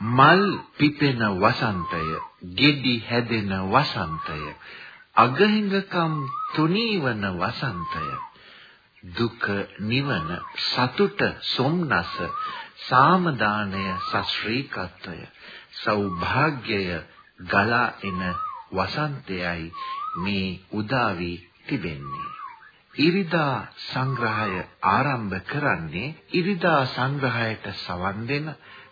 මල් පිපෙන වසන්තය, ගෙඩි හැදෙන වසන්තය, අගහිඟකම් තුනීවන වසන්තය, දුක නිවන සතුට සොම්නස සාමදානය සශ්‍රීකත්වය සෞභාග්‍යය ගලා එන වසන්තයයි මේ උදා වී තිබෙන්නේ. ඉරිදා සංග්‍රහය ආරම්භ කරන්නේ ඉරිදා සංග්‍රහයට සවන් දෙන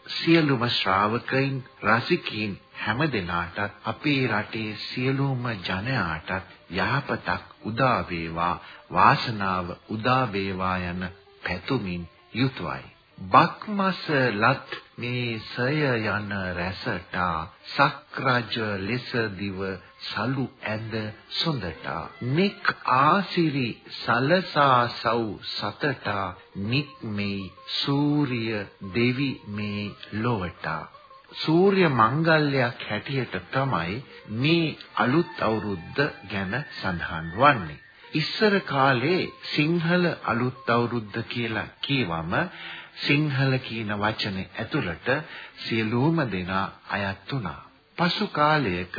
සියලුම ශ්‍රාවකයින් රසිකයින් හැම දිනාටත් අපේ රටේ සියලුම ජනයාටත් යහපතක් උදා වේවා වාසනාව උදා වේවා යන පැතුමින් යුතුයයි බක්මස ලත් මේ සය යන රැසට සක්‍රජ ලෙස දිව සලු ඇඳ සොඳට. නික් ආසිරි සලසා සව් සතට නික්මේ සූර්ය දෙවි මේ ලොවට. සූර්ය මංගල්‍යයක් හැටියට තමයි මේ අලුත් අවුරුද්ද ගැන සඳහන් වන්නේ. ඉස්සර කාලේ සිංහල අලුත් අවුරුද්ද කියලා කියවම සිංහල කියන වචනේ ඇතුළට සියලුම දෙනා අයත් වුණා. පසු කාලයක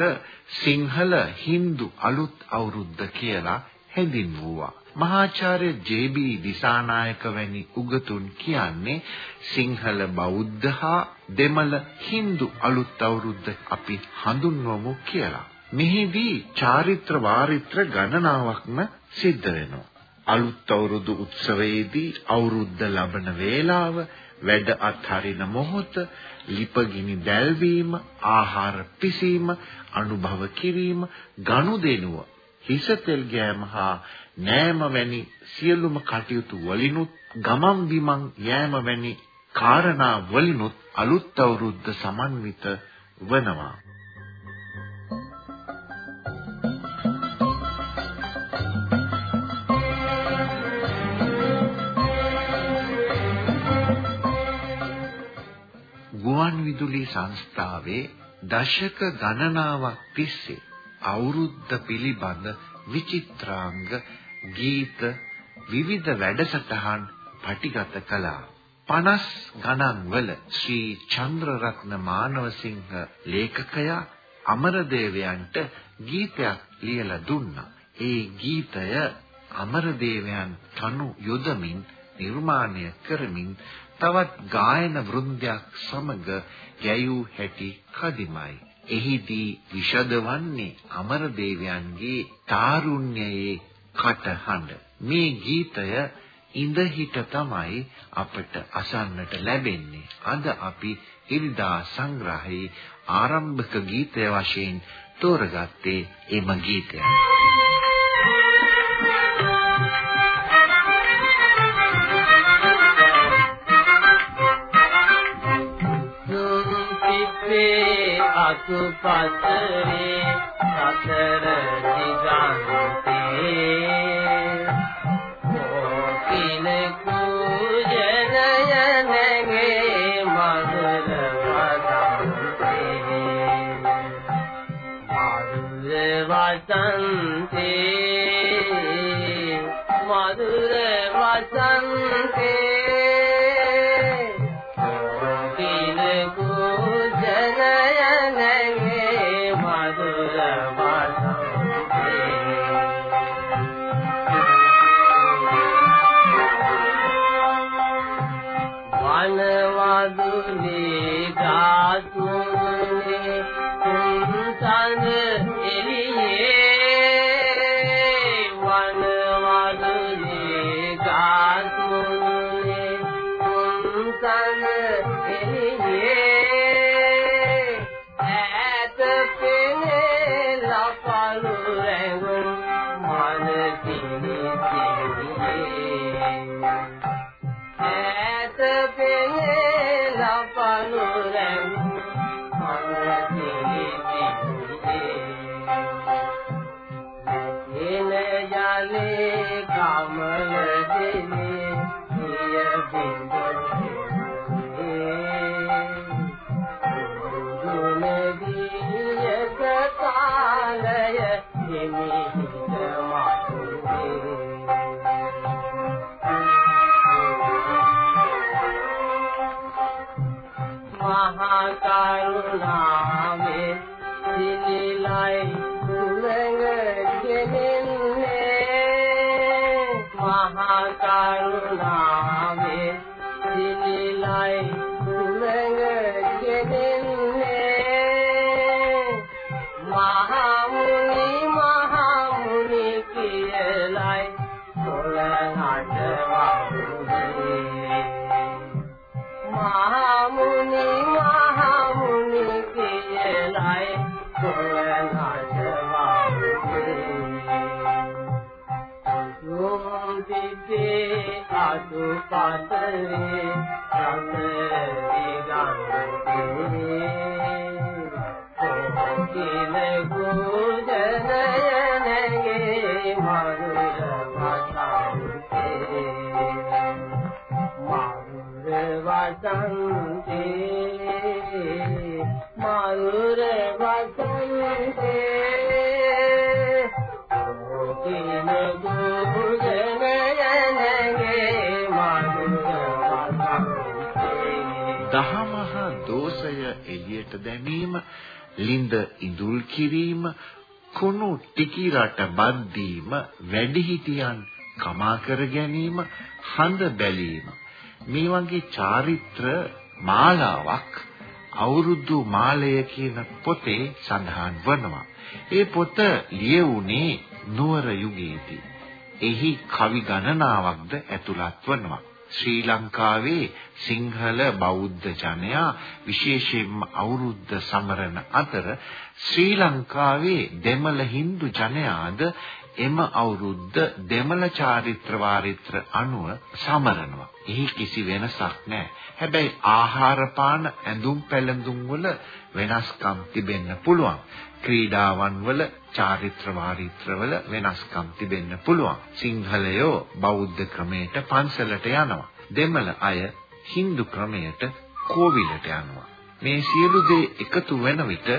සිංහල හින්දු අලුත් අවුරුද්ද කියලා හැඳින්වුවා. මහාචාර්ය ජේ.බී. දිසානායක වැනි උගතුන් කියන්නේ සිංහල බෞද්ධ හා දෙමළ හින්දු අලුත් අවුරුද්ද අපි හඳුන්වමු කියලා. මෙහිදී චාරිත්‍ර වාරිත්‍ර ගණනාවක්ම සිද්ධ වෙනවා. අලුත් අවුරුදු උත්සවයේදී අවුරුද්ද ලබන වේලාව වැඩ අත්හරින මොහොත ලිපගිනි දැල්වීම ආහාර පිසීම අනුභව කිරීම ගනුදෙනුව හිස තෙල් ගෑම හා නෑම වැනි සියලුම කටයුතු වලිනුත් ගමන් බිමන් යෑම වැනි කාරණා වලිනුත් අලුත් අවුරුද්ද සමන්විත වනවා. ගුවන්විදුලි සංස්ථාවේ දශක ගණනාවක් තිස්සේ අවුරුද්ද පිළිබඳ විචිත්‍රාංග ගීත විවිධ වැඩසටහන් පටිගත කළා. 50 ගණන් වල ශ්‍රී චන්ද්‍රරත්න මානවසිංහ ලේඛකයා අමරදේවයන්ට ගීතයක් ලියලා දුන්නා. ඒ ගීතය අමරදේවයන් තනු යොදමින් නිර්මාණය කරමින් තවත් ගායන වෘන්දයක් සමග ගැයූ හැටි කදිමයි. එහිදී විෂදවන්නේ අමරදේවයන්ගේ තාරුණ්‍යයේ කටහඬ. මේ ගීතය ඉඳහිට තමයි අපට අසන්නට ලැබෙන්නේ. අද අපි ඉරිදා සංග්‍රහයේ ආරම්භක ගීතය වශයෙන් තෝරගත්තේ එම ගීතයයි. අසුපතරේ සතර දිගන්තේ ඈත පෙනේ මහා කරුණාවේ සිලිලයි සුලඟ ගෙනෙන්නේ මහා කරුණාවේ සිලිලයි දිගන්තේ කිල ලිඳ ඉඳුල් කිරීම කුණු ටිකි රට බද්දීම වැඩිහිටියන් කමා කර ගැනීම හඳ බැලීම මේ වගේ චාරිත්‍ර මාලාවක් අවුරුදු මාලය කියන පොතේ සඳහන් වනවා. ඒ පොත ලියවුනේ නුවර යුගයේදී. එහි කවි ගණනාවක්ද ඇතුළත් වනවා. ශ්‍රී ලංකාවේ සිංහල බෞද්ධ ජනයා විශේෂයෙන්ම අවුරුද්ද සමරන අතර ශ්‍රී ලංකාවේ දෙමළ හින්දු ජනයාද එම අවුරුද්ද දෙමළ චාරිත්‍ර වාරිත්‍ර අනුව සමරනවා. එහි කිසි වෙනසක් නැහැ. හැබැයි ආහාර පාන ඇඳුම් පැළඳුම් වල වෙනස්කම් තිබෙන්න පුළුවන්. ක්‍රීඩාවන් වල චාරිත්‍ර වාරිත්‍ර වල වෙනස්කම් තිබෙන්න පුළුවන්. සිංහලයෝ බෞද්ධ ක්‍රමයට පන්සලට යනවා. දෙමළ අය Hindu ක්‍රමයට කෝවිලට යනවා. මේ සියලු දේ එකතු වෙන විට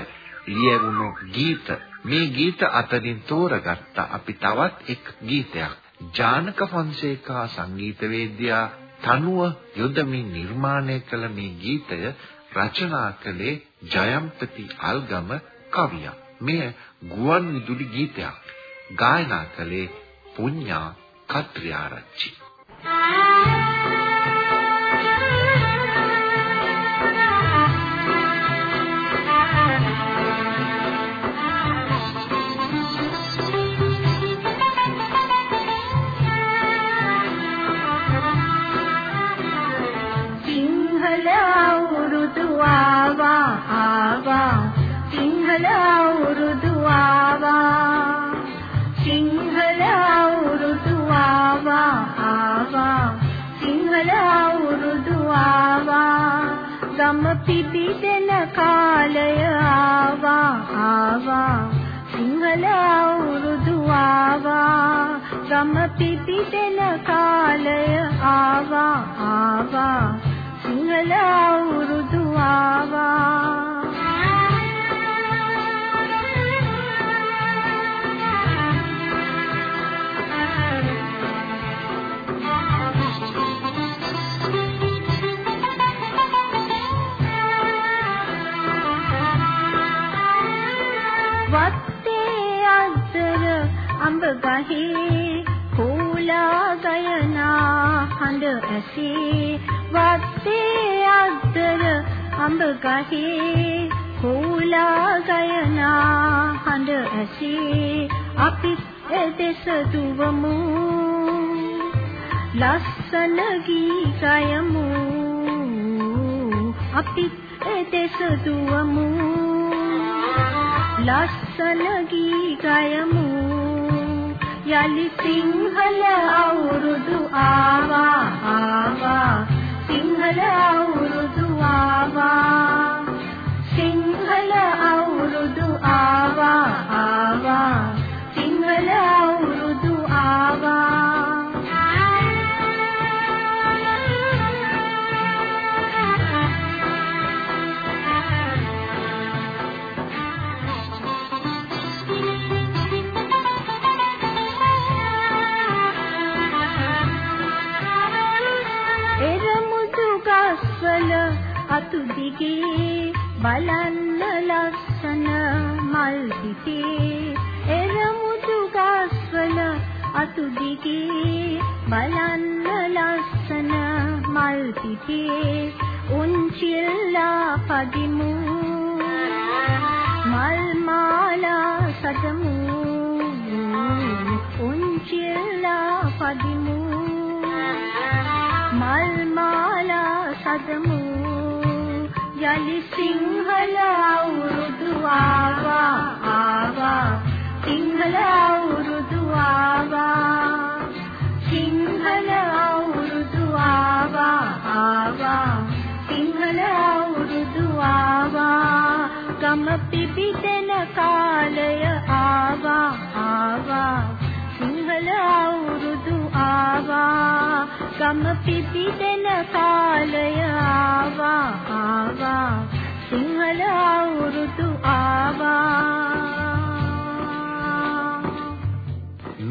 ලියවුණු ගීත මේ ගීත අතරින් තෝරගත්ත අපි තවත් එක් ගීතයක් ජානක ෆොන්සේකා සංගීතවේදියා තනුව යොදමින් නිර්මාණය කළ මේ ගීතය රචනා කළේ ජයම්පති අල්ගම කවියා. මෙය ගුවන් විදුලි ගීතයක්. ගායනා කළේ පුඤ්ඤා කත්‍රිආරච්චි. සිංහල සිංහල අවුරුදු ආවා සිංහල අවුරුදු ආවා. ආවා සිංහල අවුරුදු ආවා ගම පිපිදෙන කාලය ආවා. ආවා. සිංහල අවුරුදු ආවා ගම පිපිදෙන කාලය ආවා. ආවා. සිංහල අවුරුදු ආවා ගහේ කෝලා ගයනා හඬ ඇසේ වත්තේ අතර අඹ ගහේ කෝලා ගයනා හඬ ඇසේ අපි එදෙස දුවමු. ලස්සන ගී ගයමු. අපි එදෙස දුවමු. ලස්සන ගී ගයමු. යලි සිංහල අවුරුදු ආවා ආවා. සිංහල අවුරුදු ආවා. සිංහල අවුරුදු ආවා ආවා. සිංහල දිගේ බලන්න ලස්සන මල් පිටේ එරමුදු ගස්වල අතු දිගේ බලන්න ලස්සන මල් පිටේ උන්චිල්ලා පදිමු. මල් මාලා සදමු. උන්චිල්ලා පදිමු. මල් මාලා සදමු. යලි සිංහල අවුරුදු ආවා ආවා. සිංහල අවුරුදු ආවා. සිංහල අවුරුදු ආවා ආවා. සිංහල අවුරුදු ආවා. ගම පිපිදෙන කාලය ආවා ආවා. සිංහල අවුරුදු ආවා. ගම පිපිදෙන කාලය ආවා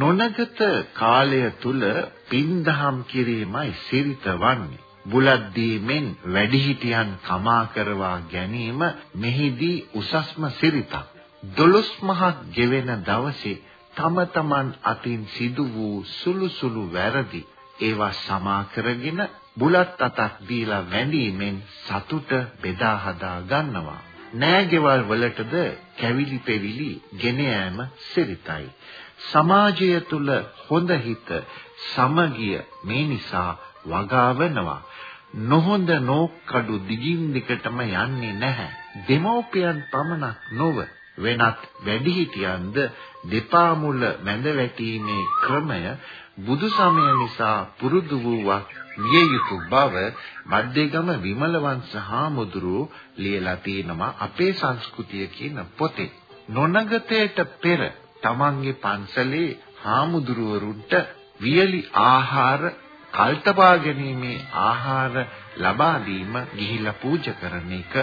නොනගත කාලය තුල පින්දහම් කිරීමයි සිරිත වන්නේ. බුලත් දීමෙන් වැඩිහිටියන් කමා කරවා ගැනීම මෙහිදී උසස්ම සිරිතක්. දොළොස් මහක් ගෙවෙන දවසේ තම තමන් අතින් සිදු වූ සුළු සුළු වැරදි ඒවා සමා කරගෙන බුලත් අතක් දීලා වැඳීමෙන් සතුට බෙදා හදා ගන්නවා. නෑගෙවල් වලටද කැවිලි පෙවිලි ගෙන යාම සිරිතයි. සමාජය තුල හොඳ හිත සමගිය මේ නිසා වගාවනවා නොහොඳ නෝක්කඩු දිගින් දිගටම යන්නේ නැහැ දෙමෝපියන් පමණක් නොව වෙනත් වැඩිහිටියන්ද දෙපා මුල මැද වැටීමේ ක්‍රමය බුදු සමය නිසා පුරුදු වූවක් විය යුතු බව මධ්‍යගම විමලවංශ හාමුදුරුවෝ ලියලා තිනවා අපේ සංස්කෘතිය කියන පොතේ නොනගතයට පෙර තමන්ගේ පන්සලේ හාමුදුරුවරුන්ට වියලි ආහාර කල්තබා ගැනීමේ ආහාර ලබා දීම ගිහිලා පූජා කරන එක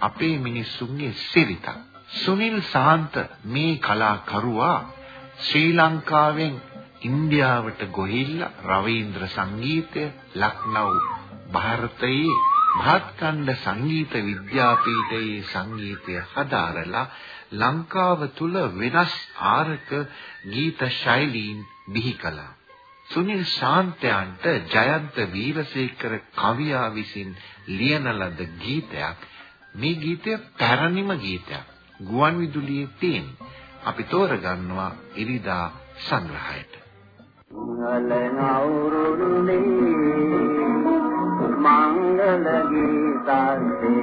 අපේ මිනිස්සුන්ගේ සිරිතක්. සුනිල් සාන්ත මේ කලාකරුවා ශ්‍රී ලංකාවෙන් ඉන්දියාවට ගොහිල්ලා රවීන්ද්‍ර සංගීතය ලක්නව් ಭಾರತයේ මහත්කණ්ඩ සංගීත විද්‍යාපීඨයේ සංගීතය හදාරලා ලංකාව තුල වෙනස් ආරක ගීත ශෛලීන් බිහි කළා. සුනිල් ශාන්තයන්ට ජයන්ත වීරසේකර කවියා විසින් ලියන ලද ගීතයක් මේ ගීතය පැරණිම ගීතයක්. ගුවන් විදුලියේ තියෙන අපි තෝරගන්නවා ඉරිදා සංග්‍රහයට. මංගල නවුරුනේ මංගල ගීතන්තේ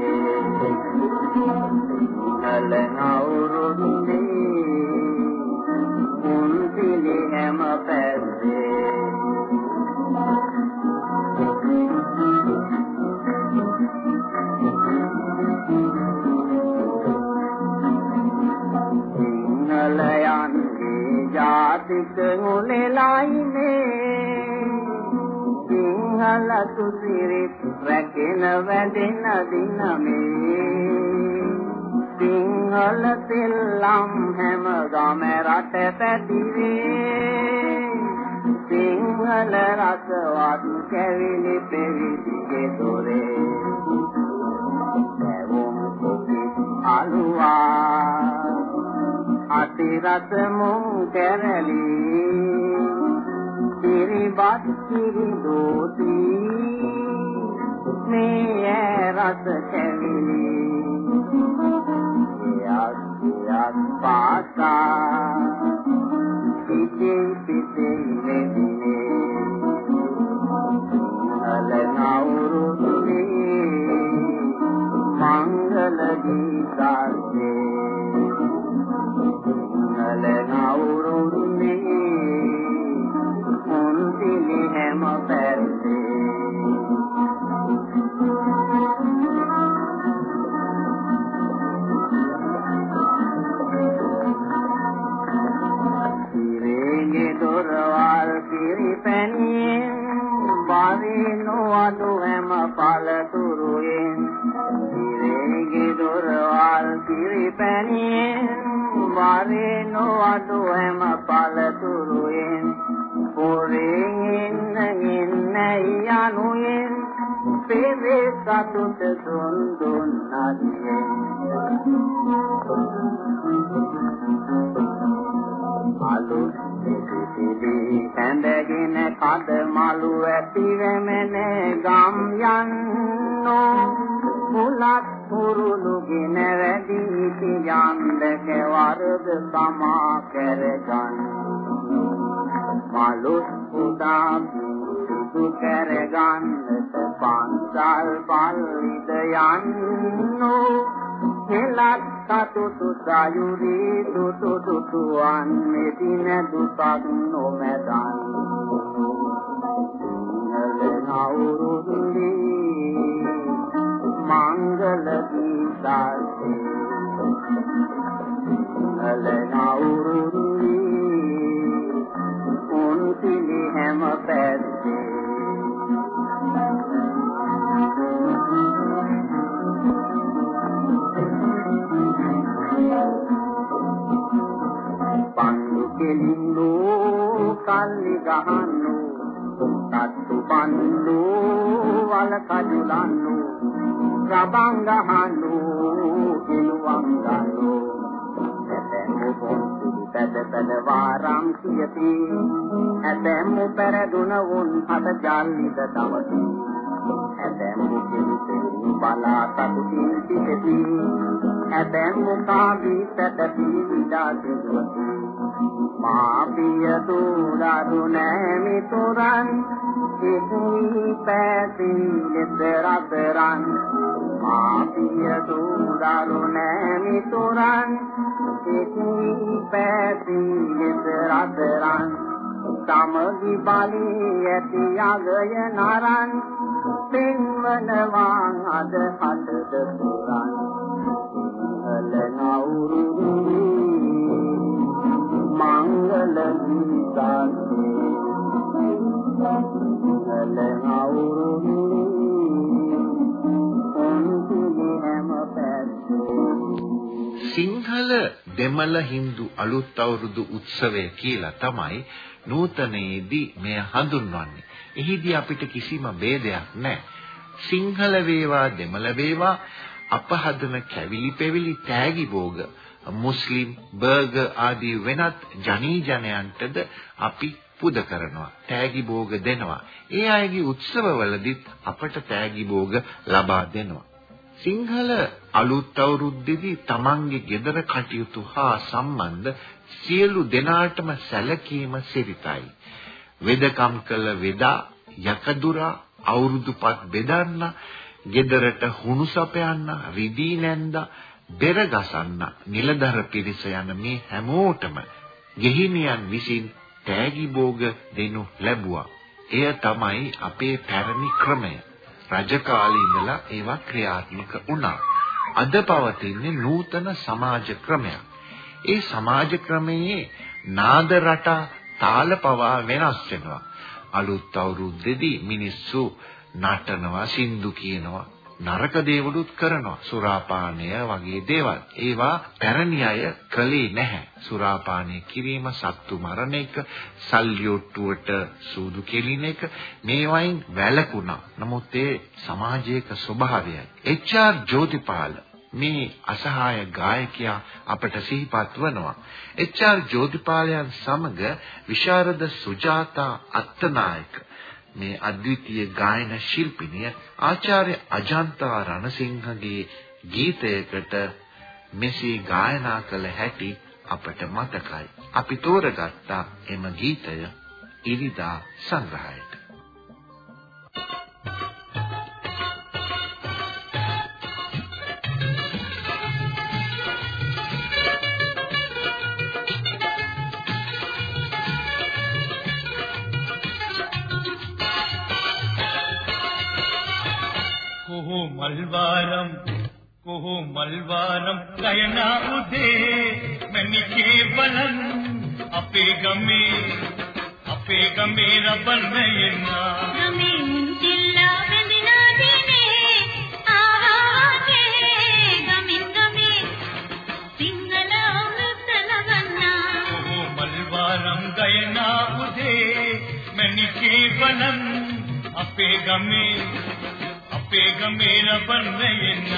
සිංහල දිනමේ. සිංහල සෙල්ලම් හැම ගම රට පැතිරේ. සිංහල රසවත් කැවිලි පෙවිදිගේ දොරේ දැවුම් කොකි අලුවා. අති රස මුං කැරලි. කිරිබත් කිරි දෝති. මේ රස කැවිලි. යත් පාසා. පිටේ පිටේ නෙදිනේ අලනවුරුනේ මංගල ගීතාසේ අලනවුරුනේ මුන්තිලි හැම පැත්තේ. පිරිපැණියෙන් වරේ නොවඩු හැම පළතුරුයෙන් පොරෙන් එන්න එන්න යනුයෙන් පෙරේස සතුට දුන් දුන් අදියේ අලුත් සිසිලි ඇඳගෙන කඳ මලු ඇති වෙමෙන ගම් යන්නෝ. මුලක් පුරුළුගෙන වැඩි සියන්දක වරද සමා කරගන්න. මලුත් උදා සුදු කරගන්නට පන්සල් පල්ලිද යන්නෝ. හෙලක් සතුටු සයුරි දුටු දුටුවන් මෙදින දුකක් නොමැදන් සිංහල නවුරුදුලි මංගල ගීතාසේ සිංහල නවුරුදුලි උන් පිළි හැම පැත්තේ. පන්දු කෙලින්නු කල්ලි ගහන්නු තත්තු පන්දු වල කඩුලන්නු. රබං ගහන්නු කිලුවම් ගන්නු ඇතැම්මු පොන්සිලි පැද පැද වාරම් කියති ඇතැම්මු පෙරදුන උන් හද ජල්ලිද තවති ඇතැම්මු කිලි කෙලි බලා සතුටින් සිටති. ඇතැම්මු කාවී පැටපි විඩා සිදුවති. මා පිය දුරදු නෑමි තුරන් ඉහි පැති ලෙතරතරන් මා පිය දුරදු නෑමි තුරන් ඉහි පැති ලෙතරතරන් සමගි බලි ඇති යගය නරන්. පෙන්වනවා අද හඬද පුරන්. දෙමළ හින්දු අලුත් අවුරුදු උත්සවය කියලා තමයි නූතනයේදී මෙය හඳුන්වන්නේ. එහිදී අපිට කිසිම ભેදයක් නැහැ. සිංහල වේවා දෙමළ වේවා අප හදන කැවිලි පෙවිලි තෑගි භෝග මුස්ලිම් බර්ගර් ආදී වෙනත් ජනී ජනයන්ටද අපි පුද කරනවා තෑගි භෝග දෙනවා ඒ අයගේ උත්සවවලදීත් අපට තෑගි භෝග ලබා දෙනවා සිංහල අලුත් අවුරුද්දේදී තමන්ගේ ගෙදර කටයුතු හා සම්බන්ධ සියලු දෙනාටම සැලකීම සිරිතයි වෙදකම් කළ වෙදා යකදුරා අවුරුදුපත් බෙදන්න ගෙදරට හුණු සපයන්න රිදී නැන්ද බෙර ගසන්න නිලධර පිරිස යන මේ හැමෝටම ගෙහිමියන් විසින් තෑගි භෝග දෙනු ලැබුවා. එය තමයි අපේ පැරණි ක්‍රමය. රජ කාලේ ඉඳලා ඒවා ක්‍රියාත්මක වුණා. අද පවතින්නේ නූතන සමාජ ක්‍රමයක්. ඒ සමාජ ක්‍රමයේ නාද රටා තාල පවා වෙනස් වෙනවා. අලුත් අවුරුද්දේදී මිනිස්සු නටනවා සින්දු කියනවා නරක දේවලුත් කරනවා සුරාපානය වගේ දේවල් ඒවා පැරණි අය කළේ නැහැ සුරාපානය කිරීම සත්තු මරණ එක සල්ලියොට්ටුවට සූදු කෙලින එක මේවයින් වැළකුණා නමුත් ඒ සමාජයක ස්වභාවයයි එච්.ආර්. ජෝතිපාල මේ අසහාය ගායකයා අපට සිහිපත් වනවා එච්.ආර්. ජෝතිපාලයන් සමග විශාරද සුජාතා අත්තනායක මේ අද්විතීය ගායන ශිල්පිනිය ආචාර්ය අජන්තා රණසිංහගේ ගීතයකට මෙසේ ගායනා කළ හැටි අපට මතකයි. අපි තෝරගත්ත එම ගීතය ඉරිදා සංග්‍රහයට. కుహు మల్వారం కుహు మల్వారం నయనా ఉదే మని కేవలం అపే గమే అపే గమే రబన్ నయనా గమే ముందిల్లా వెందినా దినే ఆవాకే గమే గమే సింగల అమృతల వన్నా కుహు మల్వారం గయనా ఉదే మని కేవలం అపే గమే ಉಪ್ಪೆ ಗಂಭೀರ ಬಣ್ಣೆಯನ್ನ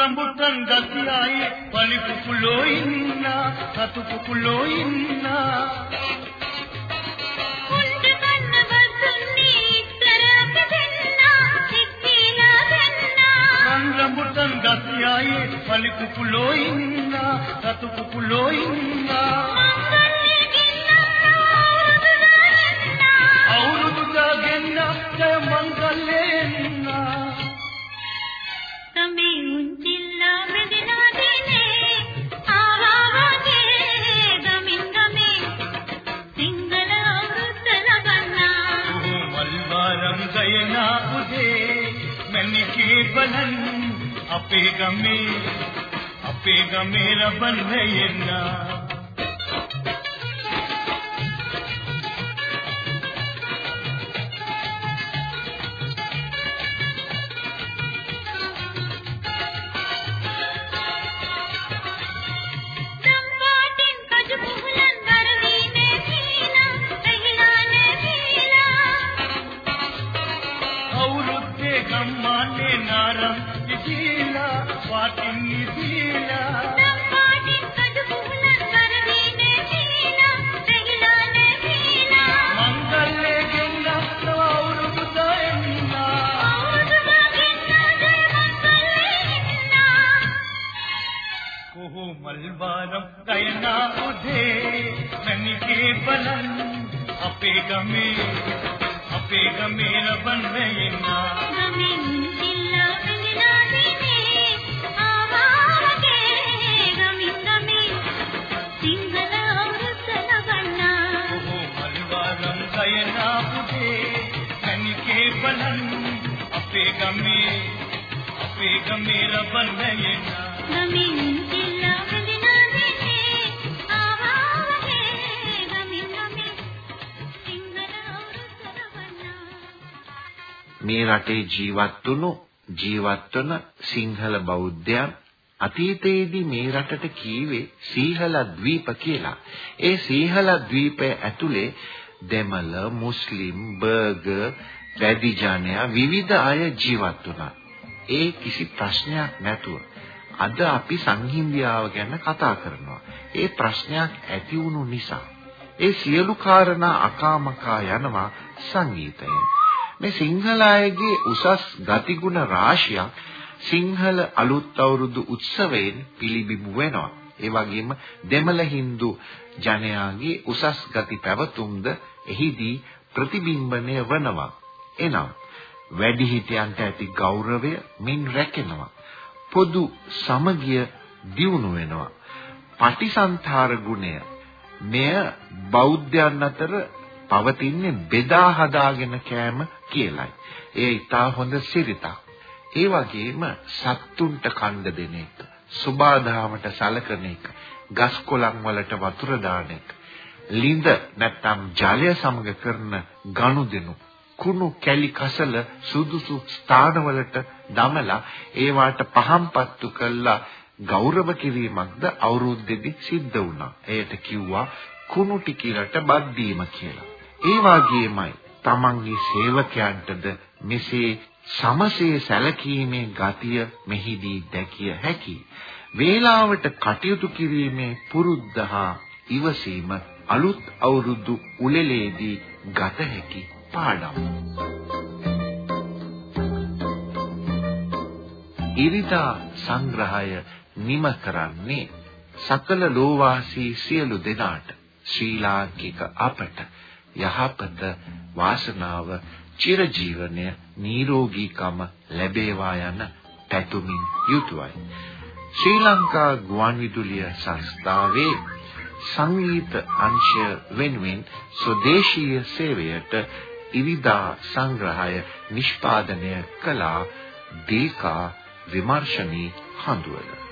రంగుతంగతియాయి పలుపులోయిన్నా అతుపులోయిన్నా රඹුටන් ගතියයි පලි කුකුලෝ ඉන්න සතු කුකුලෝ ඉන්න මංගල්‍ය ගින්නක් අවුරුදු අවුරුදු දාගෙන ජය මංගල්‍යෙන්න තමේ උන්චිල්ලා මෙදිනා දිනේ ආවා වගේ ගමින් ගමේ සිංහල අවුරුද්ද ලබන්නා ඔහු මල්වාරම් ගයනා උදේ මැනිකේ බලන් අපේ ගමේ අපේ ගමේ රබන්න එන්න කොහො මල්වාරම් ගයනා උදේ මැනිකේ බලන් අපේ ගමේ අපේ ගමේ රබන්න එන්න ගමේ මුන්සිල්ලා වෙනිලා දිනේ ආවා වගේ ගමින් ගමේ සිංහල අවුරුද්ද ලබන්නා. ඔහු මේ රටේ ජීවත් වුණු ජීවත් වන සිංහල බෞද්ධයන් අතීතයේදී මේ රටට කීවේ සීහල ද්වීප කියලා. ඒ සීහල ද්වීපය ඇතුලේ දෙමළ, මුස්ලිම්, බර්ගර්, වැඩි ජනයා විවිධ අය ජීවත් වුණා. ඒ කිසි ප්‍රශ්නයක් නැතුව අද අපි සංහිඳියාව ගැන කතා කරනවා. ඒ ප්‍රශ්නයක් ඇති වුණු නිසා ඒ සියලු කාරණා අකාමකා යනවා සංගීතයෙන්. මේ සිංහල අයගේ උසස් ගතිගුණ රාශියක් සිංහල අලුත් අවුරුදු උත්සවයෙන් පිළිබිඹු වෙනවා. ඒ වගේම දෙමළ හින්දු ජනයාගේ උසස් ගති පැවතුම්ද එහිදී ප්‍රතිබිම්බණය වනවා. එනම් වැඩිහිටියන්ට ඇති ගෞරවය මින් රැකෙනවා. පොදු සමගිය දියුණු වෙනවා. පටිසන්තර ගුණය මෙය බෞද්ධයන් අතර පවතින්නේ බෙදා හදාගෙන කෑම කියලයි. ඒ ඊටා හොඳ සිරිතක්. ඒ වගේම සත්තුන්ට කණ්ඩ දෙන එක, සුබාදාමට සලකන එක, ගස් කොළන් වලට වතුර දාන එක, ලිඳ නැත්නම් ජලය සමග කරන ගනුදෙනු, කුණු කැලි කසල සුදුසු ස්ථානවලට දමලා ඒවාට පහම්පත්තු කළා ගෞරව කිරීමක්ද අවුරුද්දේදී සිද්ධ වුණා. එයට කිව්වා කුණු ටිකිරට බත් දීම කියලා. ඒ වගේමයි තමන්ගේ සේවකයන්ටද මෙසේ සමසේ සැලකීමේ ගතිය මෙහිදී දැකිය හැකි. වේලාවට කටයුතු කිරීමේ පුරුද්ද හා ඉවසීම අලුත් අවුරුදු උළෙලේදී ගත හැකි පාඩම්. ඉරිදා සංග්‍රහය නිම කරන්නේ සකල ලෝවාසී සියලු දෙනාට ශ්‍රී ලාංකික අපට යහපත වාසනාව චිරජීවනය නිරෝගීකම ලැබේවා යන පැතුමින් යුතුවයි. ශ්‍රී ලංකා ගුවන්විදුලිය සංස්ථාවේ සංගීත අංශය වෙනුවෙන් ස්වදේශීය සේවයට ඉරිදා සංග්‍රහය නිෂ්පාදනය කළ දීකා විමර්ශනී හඳුවල.